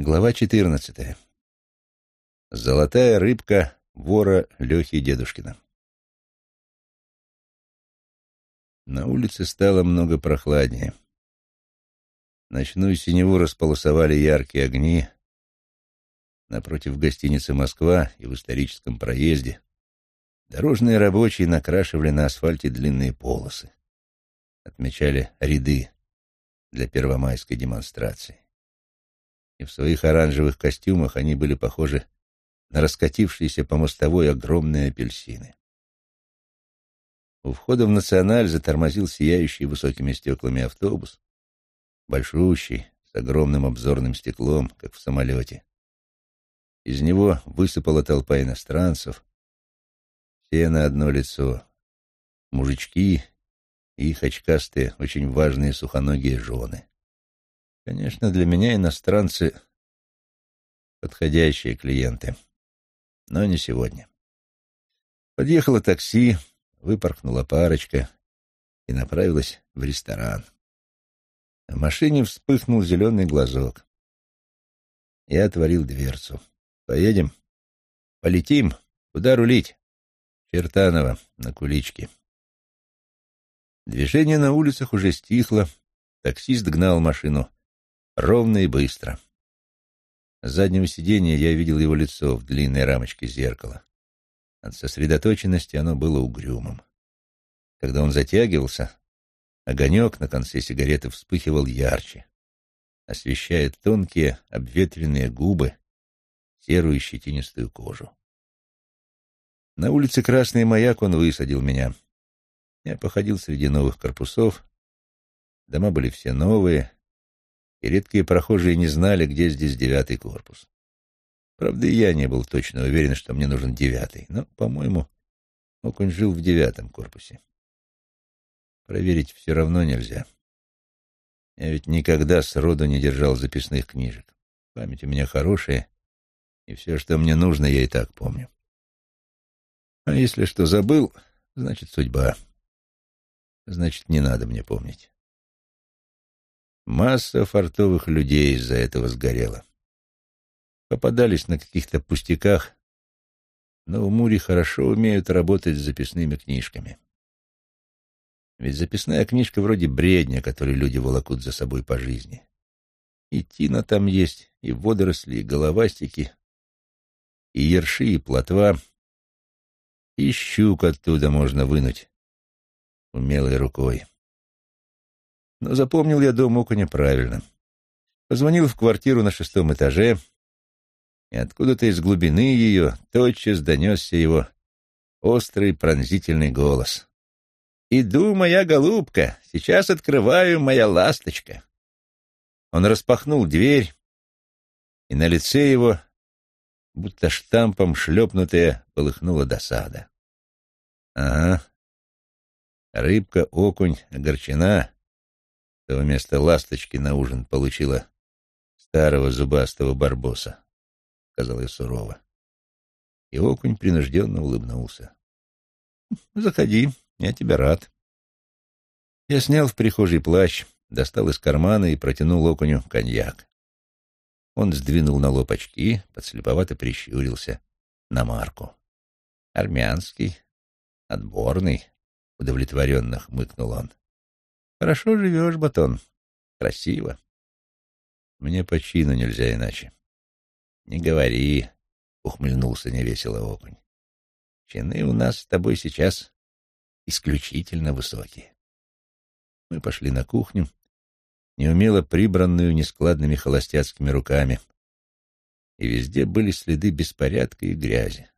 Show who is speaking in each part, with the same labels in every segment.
Speaker 1: Глава четырнадцатая. Золотая рыбка вора Лехи Дедушкина. На улице стало много прохладнее. Ночную синеву располосовали яркие огни. Напротив гостиницы «Москва» и в историческом проезде дорожные рабочие накрашивали на асфальте длинные полосы. Отмечали ряды для первомайской демонстрации и в своих оранжевых костюмах они были похожи на раскатившиеся по мостовой огромные апельсины. У входа в «Националь» затормозил сияющий высокими стеклами автобус, большущий, с огромным обзорным стеклом, как в самолете. Из него высыпала толпа иностранцев, все на одно лицо, мужички и их очкастые, очень важные сухоногие жены. Конечно, для меня иностранцы — подходящие клиенты, но не сегодня. Подъехало такси, выпорхнула парочка и направилась в ресторан. В машине вспыхнул зеленый глазок. Я отворил дверцу. «Поедем?» «Полетим? Куда рулить?» «Чертаново, на куличке». Движение на улицах уже стихло. Таксист гнал машину ровно и быстро. С заднего сиденья я видел его лицо в длинной рамочке зеркала. От сосредоточенности оно было угрюмым. Когда он затягивался, огонек на конце сигареты вспыхивал ярче, освещая тонкие обветренные губы, серую щетинистую кожу. На улице Красный Маяк он высадил меня. Я походил среди новых корпусов. Дома были все новые, и редкие прохожие не знали, где здесь девятый корпус. Правда, и я не был точно уверен, что мне нужен девятый, но, по-моему, Окунь жил в девятом корпусе. Проверить все равно нельзя. Я ведь никогда сроду не держал записных книжек. Память у меня хорошая, и все, что мне нужно, я и так помню. А если что забыл, значит, судьба. Значит, не надо мне помнить. Масса фартовых людей из-за этого сгорела. Попадались на каких-то пустяках, но в Муре хорошо умеют работать с записными книжками. Ведь записная книжка вроде бредня, который люди волокут за собой по жизни. И тина там есть, и водоросли, и головастики, и ерши, и плотва, и щук оттуда можно вынуть умелой рукой. Но запомнил я дом Окуня правильно. Позвонил в квартиру на шестом этаже, и откуда-то из глубины ее тотчас донесся его острый пронзительный голос. «Иду, моя голубка, сейчас открываю, моя ласточка». Он распахнул дверь, и на лице его, будто штампом шлепнутая, полыхнула досада. «Ага, рыбка-окунь огорчена» то вместо ласточки на ужин получила старого зубастого барбоса, — сказал я сурово. И окунь принужденно улыбнулся. — Заходи, я тебя рад. Я снял в прихожей плащ, достал из кармана и протянул окуню коньяк. Он сдвинул на лоб очки, подслеповато прищурился на марку. «Армянский, отборный», — удовлетворенно хмыкнул он. Хорошо живешь, Батон. Красиво. Мне по чину нельзя иначе. Не говори, — ухмыльнулся невесело окунь. Чины у нас с тобой сейчас исключительно высокие. Мы пошли на кухню, неумело прибранную нескладными холостяцкими руками, и везде были следы беспорядка и грязи.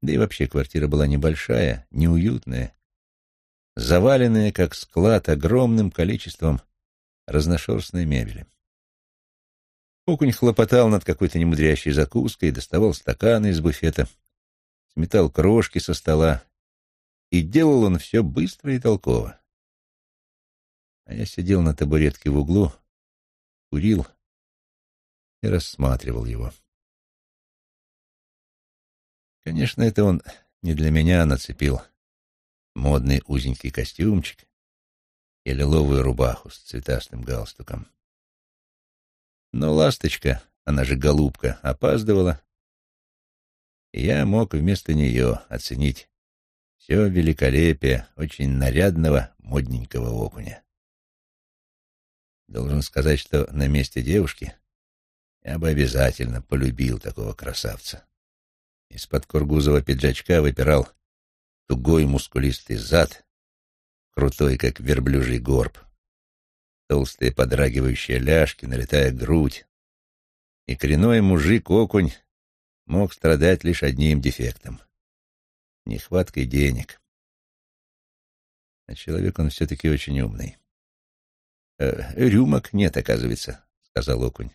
Speaker 1: Да и вообще квартира была небольшая, неуютная, заваленные, как склад, огромным количеством разношерстной мебели. Окунь хлопотал над какой-то немудрящей закуской, доставал стаканы из буфета, сметал крошки со стола, и делал он все быстро и толково. А я сидел на табуретке в углу, курил и рассматривал его. Конечно, это он не для меня нацепил модный узенький костюмчик и лиловую рубаху с цветастым галстуком. Но ласточка, она же голубка, опаздывала, и я мог вместо нее оценить все великолепие очень нарядного, модненького окуня. Должен сказать, что на месте девушки я бы обязательно полюбил такого красавца. Из-под кургузого пиджачка выпирал тугой мускулистый зад, крутой, как верблюжий горб, толстые подрагивающие ляжки, налетая грудь. И коренной мужик-окунь мог страдать лишь одним дефектом — нехваткой денег. А человек он все-таки очень умный. «Э, «Рюмок нет, оказывается», — сказал окунь.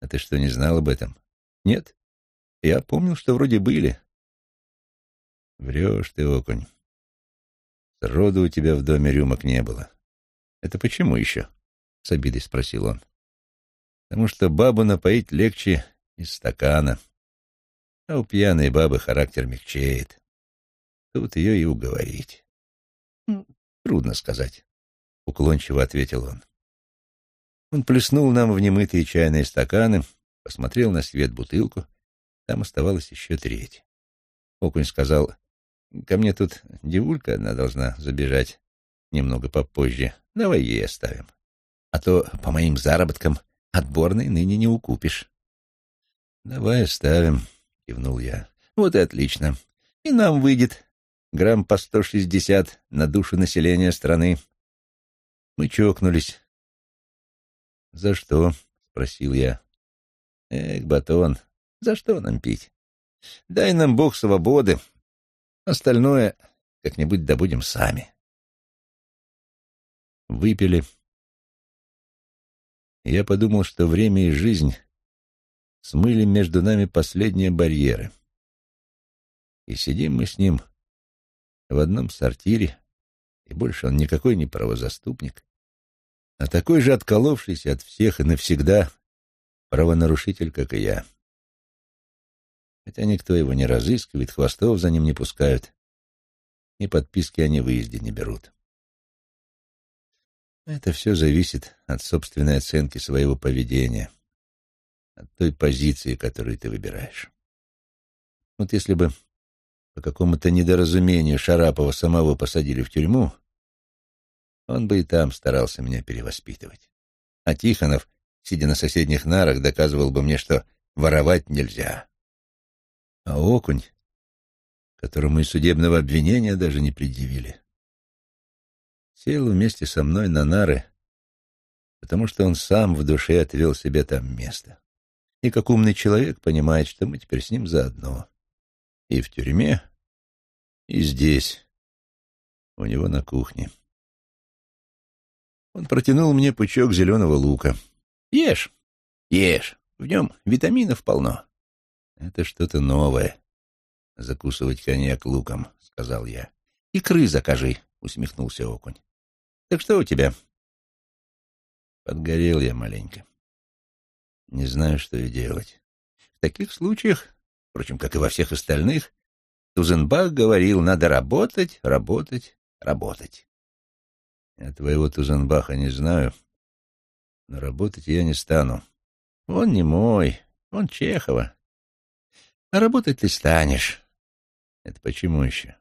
Speaker 1: «А ты что, не знал об этом?» «Нет. Я помнил, что вроде были». «Врешь ты, окунь. Сроду у тебя в доме рюмок не было. Это почему еще?» — с обидой спросил он. «Потому что бабу напоить легче из стакана, а у пьяной бабы характер мягчеет. Тут ее и уговорить». «Трудно сказать», — уклончиво ответил он. Он плеснул нам в немытые чайные стаканы, посмотрел на свет бутылку, там оставалось еще треть. Окунь сказал, «Ко мне тут девулька одна должна забежать немного попозже. Давай ей оставим. А то по моим заработкам отборной ныне не укупишь». «Давай оставим», — кивнул я. «Вот и отлично. И нам выйдет грамм по сто шестьдесят на душу населения страны». Мы чокнулись. «За что?» — спросил я. «Эх, батон, за что нам пить? Дай нам Бог свободы. Остальное как-нибудь добудем сами». Выпили. Я подумал, что время и жизнь смыли между нами последние барьеры. И сидим мы с ним в одном сортире, и больше он никакой не правозаступник, а такой же отколовшийся от всех и навсегда правонарушитель, как и я. Хотя никто его не разыскивает, хвостов за ним не пускают, и подписки о невыезде не берут. Это все зависит от собственной оценки своего поведения, от той позиции, которую ты выбираешь. Вот если бы по какому-то недоразумению Шарапова самого посадили в тюрьму, он бы и там старался меня перевоспитывать. А Тихонов, сидя на соседних нарах, доказывал бы мне, что воровать нельзя. А окунь, которому и судебного обвинения даже не предъявили, сел вместе со мной на нары, потому что он сам в душе отвел себе там место. И как умный человек понимает, что мы теперь с ним заодно. И в тюрьме, и здесь, у него на кухне. Он протянул мне пучок зеленого лука. «Ешь, ешь, в нем витаминов полно». «Это что-то новое, закусывать коньяк луком», — сказал я. «Икры закажи», — усмехнулся окунь. «Так что у тебя?» Подгорел я маленько. Не знаю, что и делать. В таких случаях, впрочем, как и во всех остальных, Тузенбах говорил, надо работать, работать, работать. Я твоего Тузенбаха не знаю, но работать я не стану. Он не мой, он Чехова. А работать ты станешь. Это почему еще?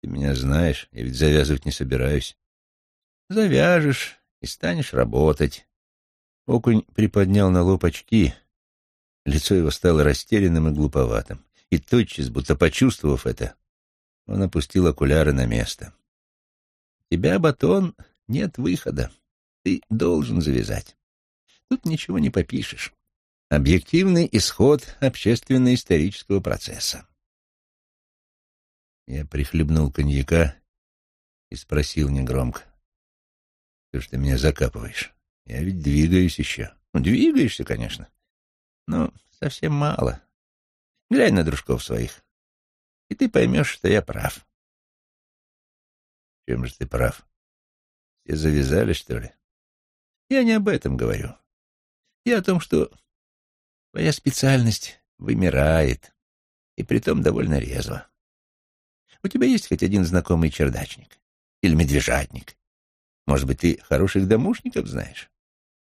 Speaker 1: Ты меня знаешь, я ведь завязывать не собираюсь. Завяжешь и станешь работать. Окунь приподнял на лоб очки. Лицо его стало растерянным и глуповатым. И тотчас, будто почувствовав это, он опустил окуляры на место тебя, Батон, нет выхода. Ты должен завязать. Тут ничего не попишешь. Объективный исход общественно-исторического процесса. Я прихлебнул коньяка и спросил негромко. Ты что меня закапываешь? Я ведь двигаюсь еще. Ну, двигаешься, конечно. Но совсем мало. Глянь на дружков своих, и ты поймешь, что я прав. Чем же ты прав? Все завязали, что ли? Я не об этом говорю. Я о том, что твоя специальность вымирает, и притом довольно резво. У тебя есть хоть один знакомый чердачник? Или медвежатник? Может быть, ты хороших домушников знаешь?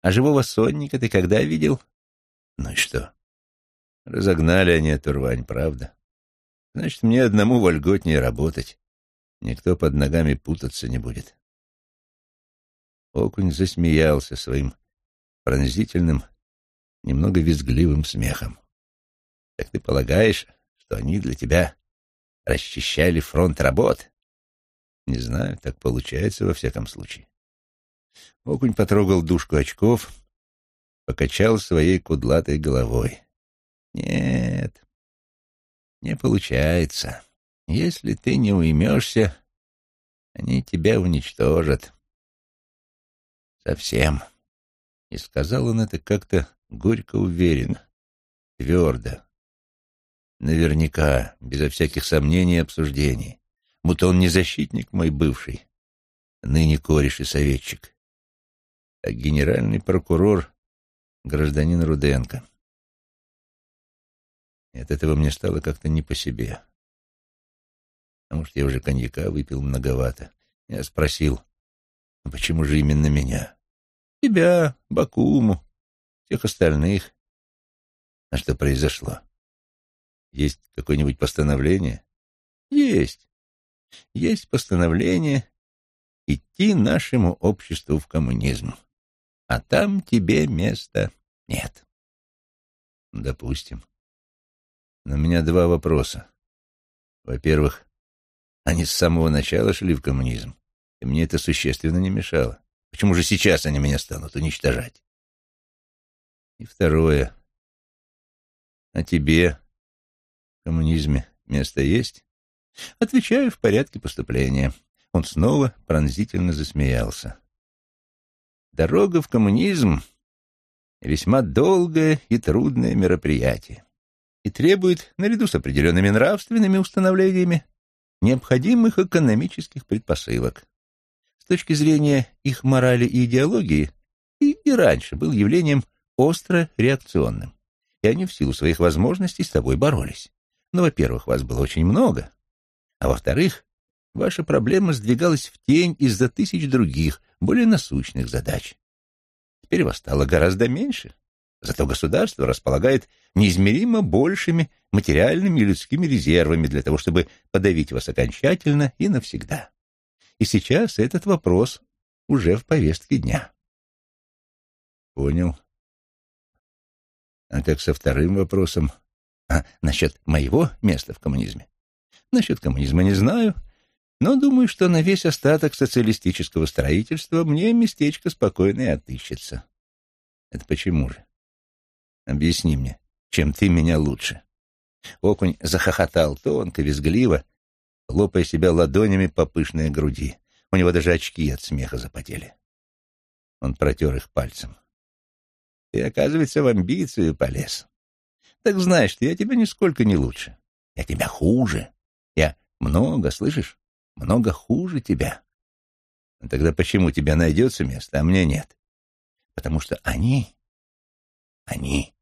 Speaker 1: А живого сонника ты когда видел? Ну и что? Разогнали они эту рвань, правда? Значит, мне одному вольготнее работать. Никто под ногами путаться не будет. Окунь засмеялся своим пронзительным, немного визгливым смехом. Так ты полагаешь, что они для тебя расчищали фронт работ? Не знаю, так получается во всяком случае. Окунь потрогал дужку очков, покачал своей кудлатой головой. Нет, не получается. Если ты не уймешься, они тебя уничтожат. Совсем. И сказал он это как-то горько уверенно, твердо. Наверняка, безо всяких сомнений и обсуждений. Будто он не защитник мой бывший, ныне кореш и советчик, а генеральный прокурор гражданин Руденко. И от этого мне стало как-то не по себе. А может, я уже коньяка выпил многовато. Я спросил, «А почему же именно меня? Тебя, Бакуму, всех остальных. А что произошло? Есть какое-нибудь постановление? Есть. Есть постановление идти нашему обществу в коммунизм. А там тебе места нет. Допустим. Но у меня два вопроса. Во-первых, они с самого начала шли в коммунизм, и мне это существенно не мешало. Почему же сейчас они меня станут уничтожать? И второе. А тебе в коммунизме место есть? Отвечаю в порядке поступления. Он снова пронзительно засмеялся. Дорога в коммунизм — весьма долгое и трудное мероприятие и требует, наряду с определенными нравственными установлениями, необходимых экономических предпосылок. С точки зрения их морали и идеологии, и, и раньше был явлением остро реакционным, и они в силу своих возможностей с тобой боролись. Но, во-первых, вас было очень много, а во-вторых, ваша проблема сдвигалась в тень из-за тысяч других, более насущных задач. Теперь вас стало гораздо меньше, Зато государство располагает неизмеримо большими материальными и людскими резервами для того, чтобы подавить вас окончательно и навсегда. И сейчас этот вопрос уже в повестке дня. Понял. А как со вторым вопросом? А насчет моего места в коммунизме? Насчет коммунизма не знаю, но думаю, что на весь остаток социалистического строительства мне местечко спокойное отыщется. Это почему же? Объясни мне, чем ты меня лучше?» Окунь захохотал тонко, визгливо, лопая себя ладонями по пышной груди. У него даже очки от смеха запотели. Он протер их пальцем. «Ты, оказывается, в амбицию полез. Так знаешь, что я тебя нисколько не лучше. Я тебя хуже. Я много, слышишь? Много хуже тебя. Тогда почему тебя найдется место, а мне нет? Потому что они они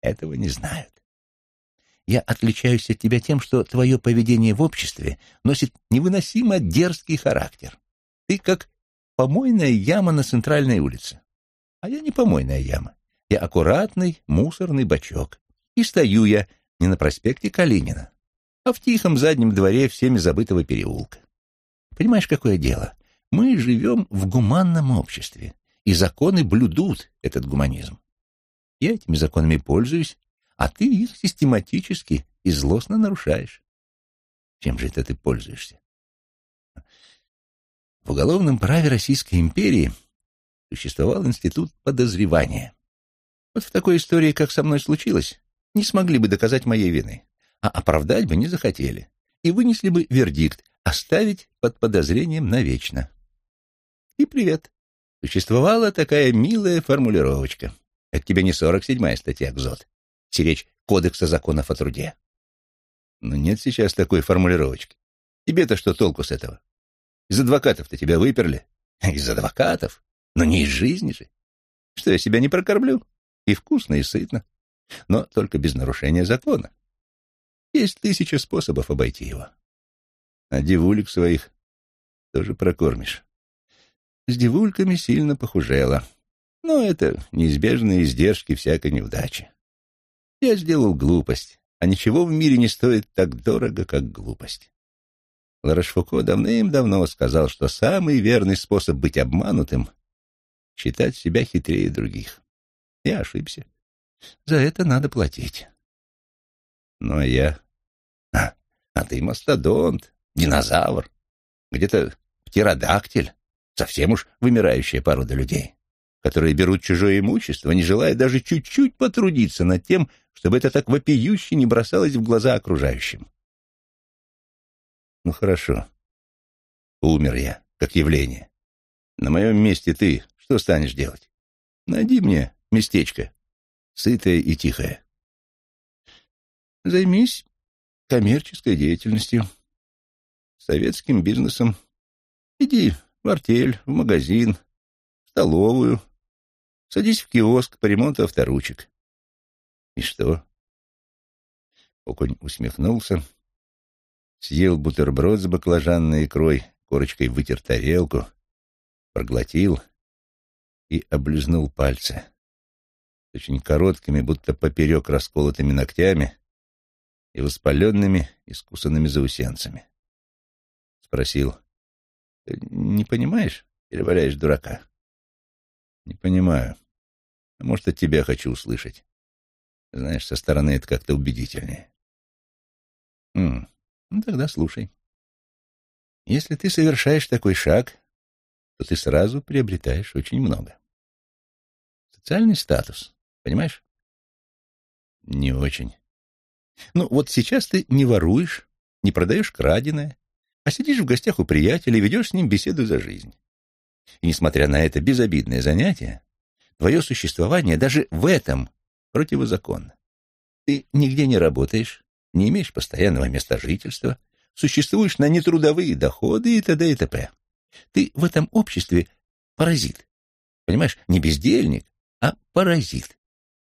Speaker 1: этого не знают. Я отличаюсь от тебя тем, что твое поведение в обществе носит невыносимо дерзкий характер. Ты как помойная яма на центральной улице. А я не помойная яма. Я аккуратный мусорный бачок. И стою я не на проспекте Калинина, а в тихом заднем дворе всеми забытого переулка. Понимаешь, какое дело? Мы живем в гуманном обществе, и законы блюдут этот гуманизм. Я этими законами пользуюсь, а ты их систематически и злостно нарушаешь. Чем же это ты пользуешься? В уголовном праве Российской империи существовал институт подозревания. Вот в такой истории, как со мной случилось, не смогли бы доказать моей вины, а оправдать бы не захотели и вынесли бы вердикт оставить под подозрением навечно. И привет. Существовала такая милая формулировочка. Это тебе не сорок седьмая статья КЗОТ, сиречь Кодекса законов о труде. Но нет сейчас такой формулировочки. Тебе-то что толку с этого? Из адвокатов-то тебя выперли. Из адвокатов? Но не из жизни же. Что, я себя не прокормлю? И вкусно, и сытно. Но только без нарушения закона. Есть тысяча способов обойти его. А девулек своих тоже прокормишь. С девульками сильно похужело. Но это неизбежные издержки всякой неудачи. Я сделал глупость, а ничего в мире не стоит так дорого, как глупость. Ларошфуко давным-давно сказал, что самый верный способ быть обманутым — считать себя хитрее других. Я ошибся. За это надо платить. А я... А, а ты мастодонт, динозавр, где-то птеродактиль, совсем уж вымирающая порода людей, которые берут чужое имущество, не желая даже чуть-чуть потрудиться над тем, чтобы это так вопиюще не бросалось в глаза окружающим. Ну, хорошо. Умер я, как явление. На моем месте ты что станешь делать? Найди мне местечко, сытое и тихое. Займись коммерческой деятельностью, советским бизнесом. Иди в артель, в магазин, в столовую, садись в киоск по ремонту авторучек. И что? Окунь усмехнулся, съел бутерброд с баклажанной икрой, корочкой вытер тарелку, проглотил и облизнул пальцы очень короткими, будто поперек расколотыми ногтями и воспаленными, искусанными заусенцами. Спросил, «Не понимаешь или валяешь дурака?» «Не понимаю. А может, от тебя хочу услышать. Знаешь, со стороны это как-то убедительнее». «М -м, ну тогда слушай. Если ты совершаешь такой шаг, то ты сразу приобретаешь очень много. Социальный статус, Понимаешь? Не очень. Ну, вот сейчас ты не воруешь, не продаешь краденое, а сидишь в гостях у приятеля и ведешь с ним беседу за жизнь. И несмотря на это безобидное занятие, твое существование даже в этом противозаконно. Ты нигде не работаешь, не имеешь постоянного места жительства, существуешь на нетрудовые доходы и т.д. и т.п. Ты в этом обществе паразит. Понимаешь, не бездельник, а паразит.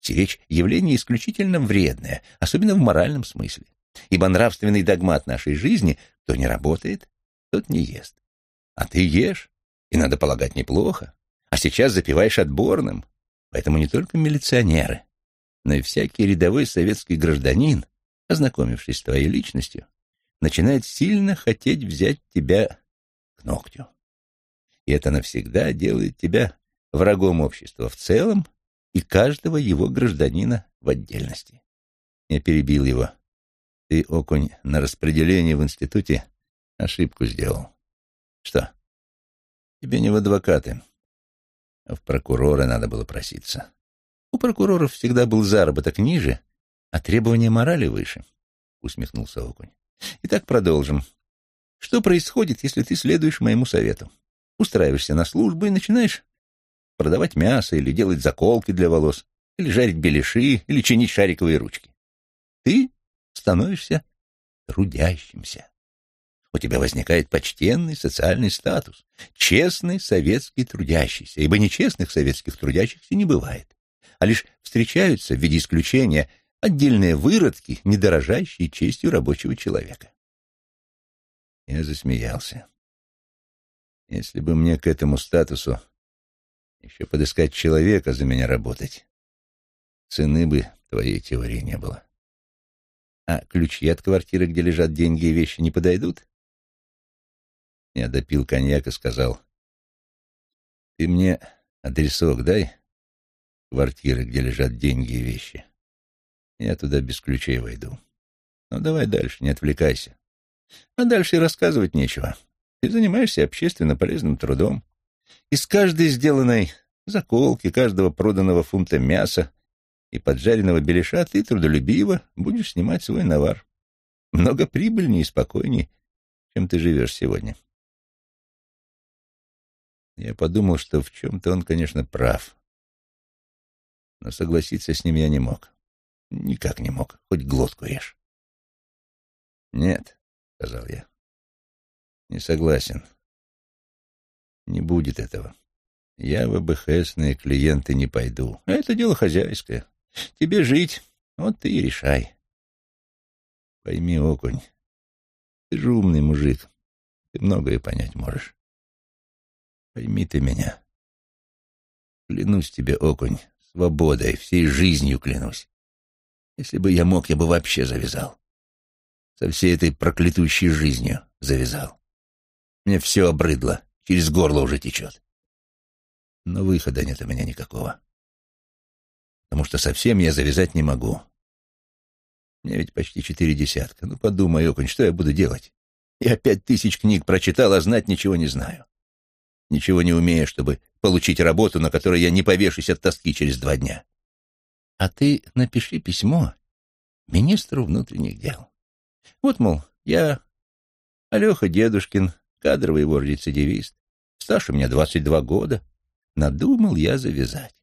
Speaker 1: Сиречь — явление исключительно вредное, особенно в моральном смысле. Ибо нравственный догмат нашей жизни — кто не работает, тот не ест. А ты ешь, и, надо полагать, неплохо. А сейчас запиваешь отборным. Поэтому не только милиционеры, но и всякий рядовой советский гражданин, ознакомившись с твоей личностью, начинает сильно хотеть взять тебя к ногтю. И это навсегда делает тебя врагом общества в целом и каждого его гражданина в отдельности. Я перебил его. Ты, окунь, на распределении в институте ошибку сделал. Что? Тебе не в адвокаты, а в прокурора надо было проситься. У прокуроров всегда был заработок ниже, а требования морали выше, — усмехнулся окунь. Итак, продолжим. Что происходит, если ты следуешь моему совету? Устраиваешься на службу и начинаешь продавать мясо или делать заколки для волос, или жарить беляши, или чинить шариковые ручки. Ты становишься трудящимся. У тебя возникает почтенный социальный статус, честный советский трудящийся, ибо нечестных советских трудящихся не бывает, а лишь встречаются в виде исключения отдельные выродки, не дорожащие честью рабочего человека. Я засмеялся. Если бы мне к этому статусу еще подыскать человека за меня работать. Цены бы твоей теории не было. А ключи от квартиры, где лежат деньги и вещи, не подойдут? Я допил коньяк и сказал, ты мне адресок дай квартиры, где лежат деньги и вещи. Я туда без ключей войду. Ну, давай дальше, не отвлекайся. А дальше и рассказывать нечего. Ты занимаешься общественно полезным трудом. Из каждой сделанной заколки, каждого проданного фунта мяса и поджаренного беляша ты трудолюбиво будешь снимать свой навар. Много прибыльнее и спокойнее, чем ты живешь сегодня. Я подумал, что в чем-то он, конечно, прав. Но согласиться с ним я не мог. Никак не мог, хоть глотку режь. «Нет», — сказал я, — «не согласен. Не будет этого. Я в АБХСные клиенты не пойду. А это дело хозяйское. Тебе жить, вот ты и решай. Пойми, окунь, ты же умный мужик. Ты многое понять можешь. Пойми ты меня. Клянусь тебе, окунь, свободой, всей жизнью клянусь. Если бы я мог, я бы вообще завязал. Со всей этой проклятущей жизнью завязал. Мне все обрыдло, через горло уже течет. Но выхода нет у меня никакого. Потому что совсем я завязать не могу. Мне ведь почти четыре десятка. Ну, подумай, окунь, что я буду делать? Я пять тысяч книг прочитал, а знать ничего не знаю. Ничего не умею, чтобы получить работу, на которой я не повешусь от тоски через два дня. А ты напиши письмо министру внутренних дел. Вот, мол, я Алеха Дедушкин, кадровый вор-рецидивист. Стаж у меня двадцать два года. Надумал я завязать.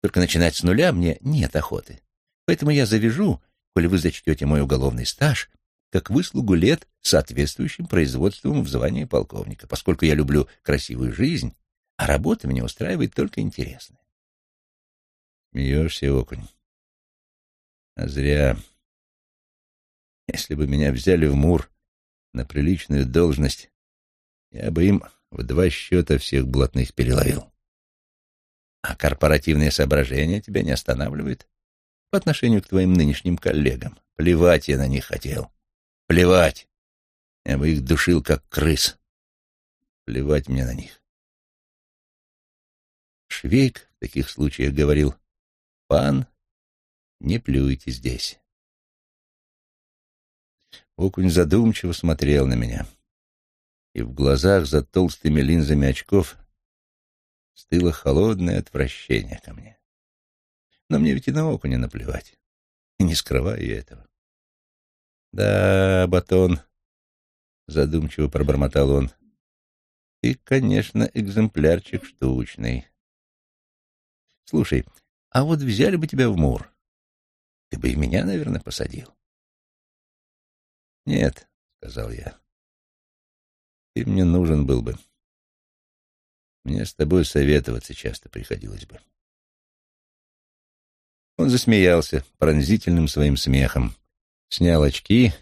Speaker 1: Только начинать с нуля мне нет охоты. Поэтому я завяжу, коли вы зачтете мой уголовный стаж, как выслугу лет соответствующим производством в звании полковника, поскольку я люблю красивую жизнь, а работа меня устраивает только интересная. Смеешься, окунь. А зря. Если бы меня взяли в Мур на приличную должность, я бы им в два счета всех блатных переловил. А корпоративные соображения тебя не останавливают по отношению к твоим нынешним коллегам. Плевать я на них хотел. Плевать. Я бы их душил, как крыс. Плевать мне на них. Швейк в таких случаях говорил, «Пан, не плюйте здесь». Окунь задумчиво смотрел на меня, и в глазах за толстыми линзами очков стыло холодное отвращение ко мне. Но мне ведь и на окуня наплевать, не скрываю я этого. «Да, Батон», — задумчиво пробормотал он, — «ты, конечно, экземплярчик штучный. Слушай, а вот взяли бы тебя в Мур, ты бы и меня, наверное, посадил». «Нет», — сказал я, — «ты мне нужен был бы. Мне с тобой советоваться часто приходилось бы». Он засмеялся пронзительным своим смехом снял очки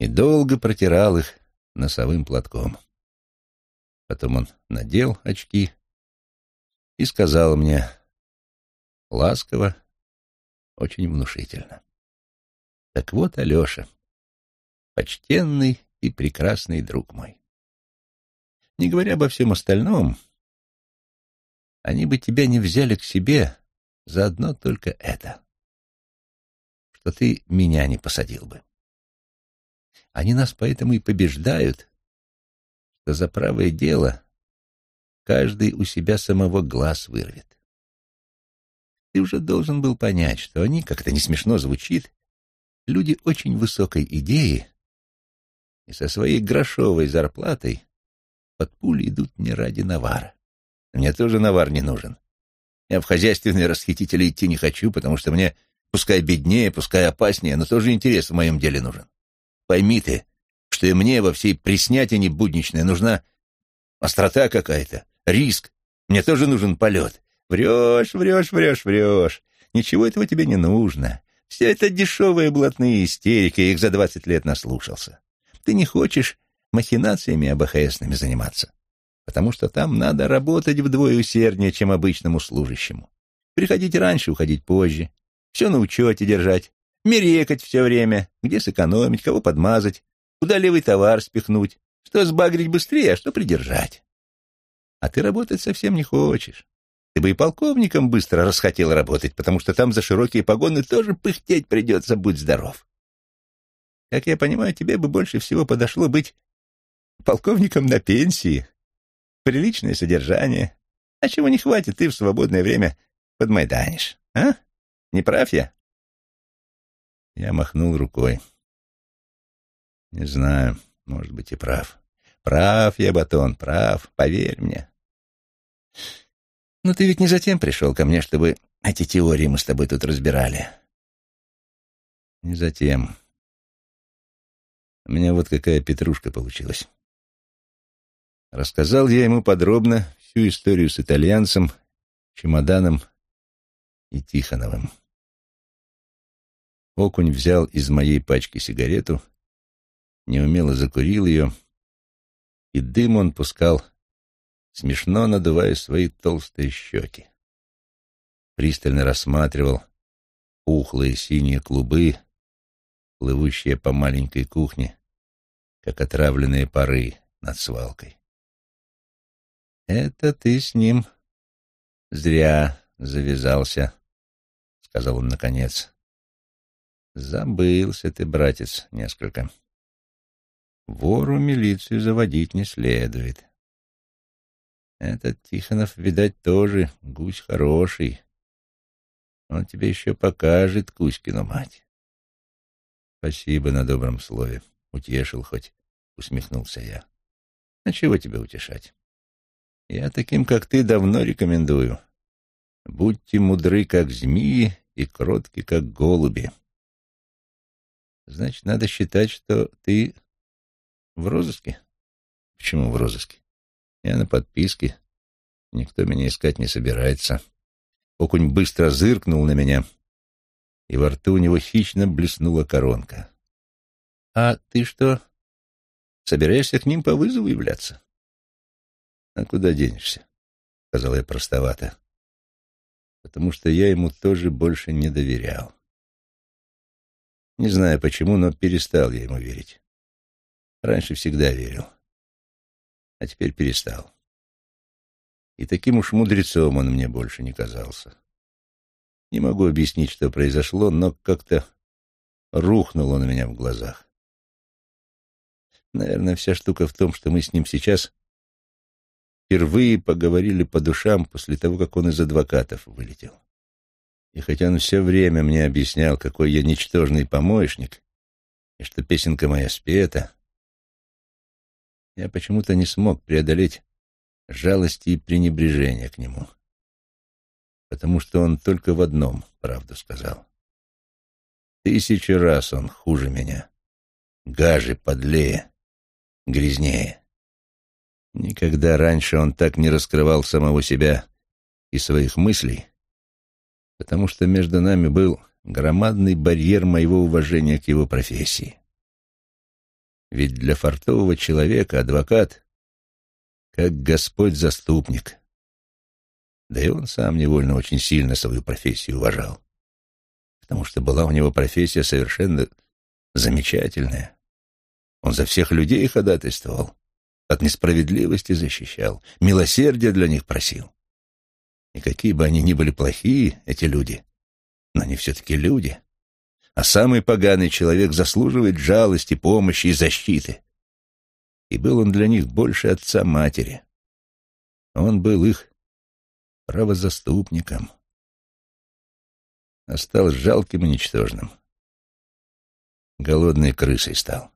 Speaker 1: и долго протирал их носовым платком. Потом он надел очки и сказал мне ласково, очень внушительно. Так вот, Алеша, почтенный и прекрасный друг мой. Не говоря обо всем остальном, они бы тебя не взяли к себе за одно только это что ты меня не посадил бы. Они нас поэтому и побеждают, что за правое дело каждый у себя самого глаз вырвет. Ты уже должен был понять, что они, как это не смешно звучит, люди очень высокой идеи и со своей грошовой зарплатой под пули идут не ради навара. Мне тоже навар не нужен. Я в хозяйственные расхитители идти не хочу, потому что мне Пускай беднее, пускай опаснее, но тоже интерес в моем деле нужен. Пойми ты, что и мне во всей преснятине будничной нужна острота какая-то, риск. Мне тоже нужен полет. Врешь, врешь, врешь, врешь. Ничего этого тебе не нужно. Все это дешевые блатные истерики, их за двадцать лет наслушался. Ты не хочешь махинациями АБХСными заниматься, потому что там надо работать вдвое усерднее, чем обычному служащему. Приходить раньше, уходить позже, все на учете держать, мерекать все время, где сэкономить, кого подмазать, куда левый товар спихнуть, что сбагрить быстрее, а что придержать. А ты работать совсем не хочешь. Ты бы и полковником быстро расхотел работать, потому что там за широкие погоны тоже пыхтеть придется, будь здоров. Как я понимаю, тебе бы больше всего подошло быть полковником на пенсии. Приличное содержание. А чего не хватит, ты в свободное время подмайданишь, а? Не прав я?» Я махнул рукой. «Не знаю, может быть, и прав. Прав я, Батон, прав, поверь мне. Но ты ведь не затем пришел ко мне, чтобы эти теории мы с тобой тут разбирали. Не затем. У меня вот какая петрушка получилась. Рассказал я ему подробно всю историю с итальянцем, чемоданом и Тихоновым. Окунь взял из моей пачки сигарету, неумело закурил ее, и дым он пускал, смешно надувая свои толстые щеки. пристально рассматривал пухлые синие клубы, плывущие по маленькой кухне, как отравленные пары над свалкой. «Это ты с ним зря завязался», — сказал он наконец. «Забылся ты, братец, несколько. Вору милицию заводить не следует. Этот Тихонов, видать, тоже гусь хороший. Он тебе еще покажет Кузькину мать». «Спасибо на добром слове. Утешил хоть», — усмехнулся я. «А чего тебя утешать?» Я таким, как ты, давно рекомендую. Будьте мудры, как змеи, и кротки, как голуби. Значит, надо считать, что ты в розыске? Почему в розыске? Я на подписке. Никто меня искать не собирается. Окунь быстро зыркнул на меня, и во рту у него хищно блеснула коронка. — А ты что, собираешься к ним по вызову являться? «А куда денешься?» — сказал я простовато. Потому что я ему тоже больше не доверял. Не знаю почему, но перестал я ему верить. Раньше всегда верил, а теперь перестал. И таким уж мудрецом он мне больше не казался. Не могу объяснить, что произошло, но как-то рухнул он у меня в глазах. Наверное, вся штука в том, что мы с ним сейчас впервые поговорили по душам после того, как он из адвокатов вылетел. И хотя он все время мне объяснял, какой я ничтожный помощник, и что песенка моя спета, я почему-то не смог преодолеть жалости и пренебрежения к нему, потому что он только в одном правду сказал. Тысячи раз он хуже меня, гаже, подлее, грязнее. Никогда раньше он так не раскрывал самого себя и своих мыслей, потому что между нами был громадный барьер моего уважения к его профессии. Ведь для фартового человека адвокат как Господь-заступник. Да и он сам невольно очень сильно свою профессию уважал, потому что была у него профессия совершенно замечательная. Он за всех людей ходатайствовал, от несправедливости защищал, милосердия для них просил. И какие бы они ни были плохие, эти люди, но они все-таки люди. А самый поганый человек заслуживает жалости, помощи и защиты. И был он для них больше отца-матери. Он был их правозаступником. А стал жалким и ничтожным. Голодной крысой стал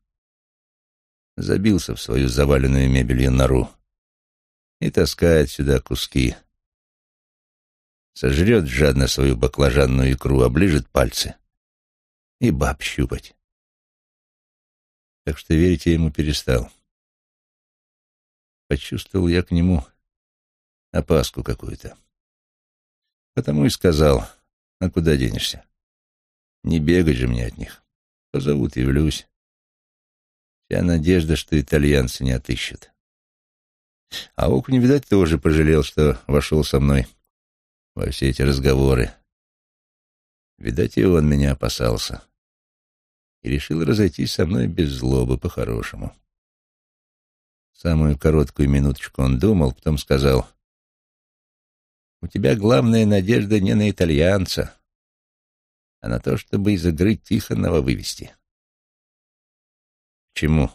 Speaker 1: забился в свою заваленную мебелью нору и таскает сюда куски. Сожрет жадно свою баклажанную икру, оближет пальцы и баб щупать. Так что верить я ему перестал. Почувствовал я к нему опаску какую-то. Потому и сказал, а куда денешься? Не бегай же мне от них. Позовут, явлюсь. Вся надежда, что итальянцы не отыщут. А Окунь, видать, тоже пожалел, что вошел со мной во все эти разговоры. Видать, и он меня опасался. И решил разойтись со мной без злобы, по-хорошему. Самую короткую минуточку он думал, потом сказал, «У тебя главная надежда не на итальянца, а на то, чтобы из игры Тихонова вывести». Чему?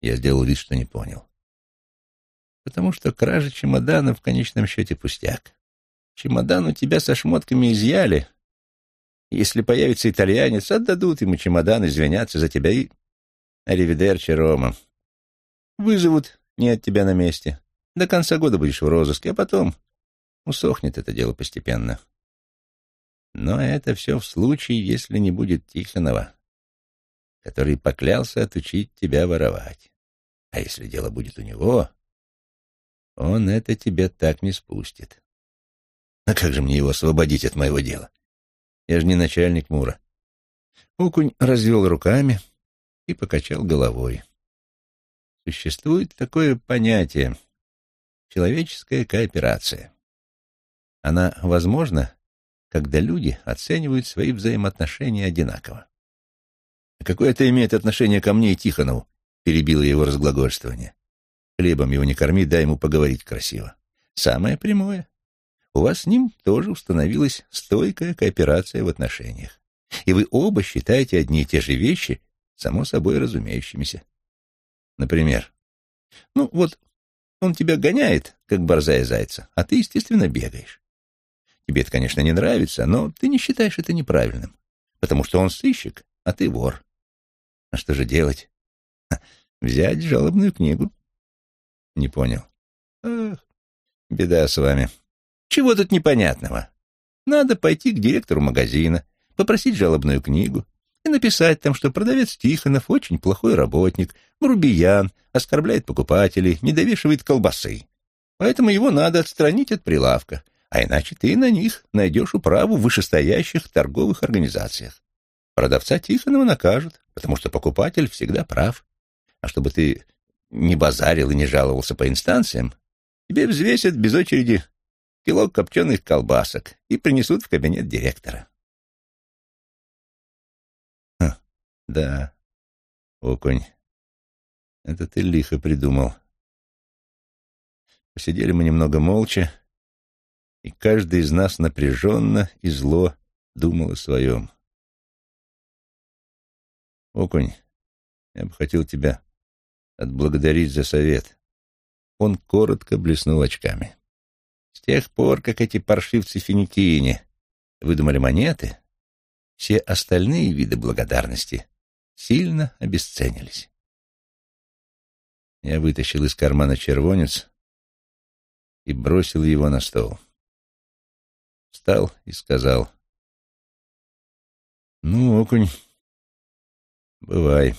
Speaker 1: Я сделал вид, что не понял. Потому что кража чемодана в конечном счете пустяк. Чемодан у тебя со шмотками изъяли. Если появится итальянец, отдадут ему чемодан, извинятся за тебя и... Аривидерчи, Рома. Вызовут не от тебя на месте. До конца года будешь в розыске, а потом усохнет это дело постепенно. Но это все в случае, если не будет Тихонова который поклялся отучить тебя воровать. А если дело будет у него, он это тебе так не спустит. А как же мне его освободить от моего дела? Я же не начальник Мура. Окунь развел руками и покачал головой. Существует такое понятие — человеческая кооперация. Она возможна когда люди оценивают свои взаимоотношения одинаково. «А какое это имеет отношение ко мне и Тихонову?» — перебило его разглагольствование. «Хлебом его не корми, дай ему поговорить красиво. Самое прямое. У вас с ним тоже установилась стойкая кооперация в отношениях. И вы оба считаете одни и те же вещи само собой разумеющимися. Например, ну вот он тебя гоняет, как борзая зайца, а ты, естественно, бегаешь. Тебе это, конечно, не нравится, но ты не считаешь это неправильным, потому что он сыщик, а ты вор. А что же делать? взять жалобную книгу. Не понял. Ах, беда с вами. Чего тут непонятного? Надо пойти к директору магазина, попросить жалобную книгу и написать там, что продавец Тихонов очень плохой работник, грубиян, оскорбляет покупателей, не довешивает колбасы. Поэтому его надо отстранить от прилавка, а иначе ты на них найдешь управу в вышестоящих торговых организациях. Продавца Тихонова накажут, потому что покупатель всегда прав. А чтобы ты не базарил и не жаловался по инстанциям, тебе взвесят без очереди кило копченых колбасок и принесут в кабинет директора. Хм, да, окунь, это ты лихо придумал. Посидели мы немного молча, и каждый из нас напряженно и зло думал о своем. Окунь, я бы хотел тебя отблагодарить за совет. Он коротко блеснул очками. С тех пор, как эти паршивцы финикини выдумали монеты, все остальные виды благодарности сильно обесценились. Я вытащил из кармана червонец и бросил его на стол. Встал и сказал, «Ну, окунь, бывай».